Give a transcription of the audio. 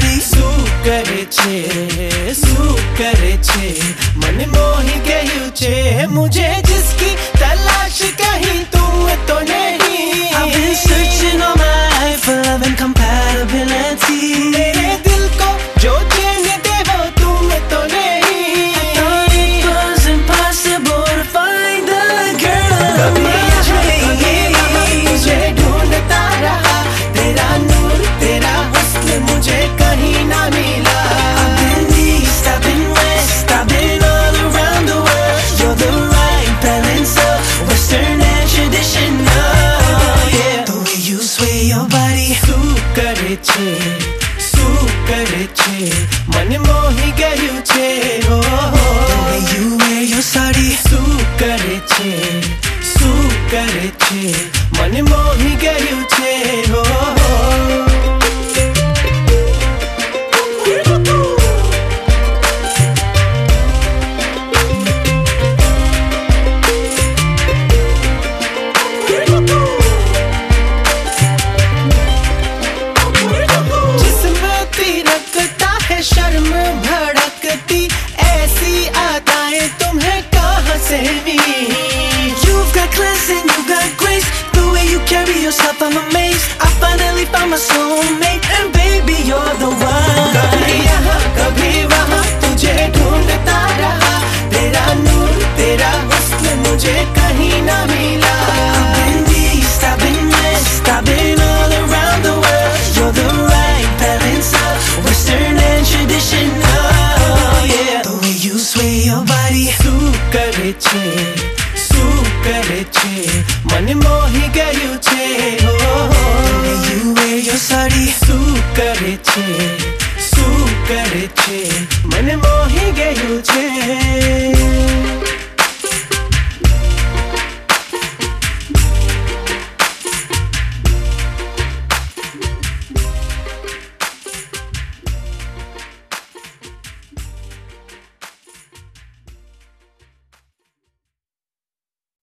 તારી શું કરે છે શું કરે છે મને મોહી ગયું છે મુજે જિસકી તલાશ કહી તું તો નહીં I've been searching all my life for love and compatibility છે શું કરે છે મને મોહી ગયું છે હો The way you wear your sari શું કરે છે શું કરે છે yourself, I'm amazed. I finally found my soulmate And baby, you're the one. Kabhi yaha, kabhi waha Tujhe dhoondta raha. Tera noor, tera husn Mujhe kahi na mila. I've been east, I've been west I've been all around the world. You're the right balance of Western and traditional. Oh, yeah. The way you sway your body Sue kare che Sue કરે છે મને મોહી ગયું છે હો The way you wear your sari શું કરે છે શું કરે છે મને મોહી ગયું છે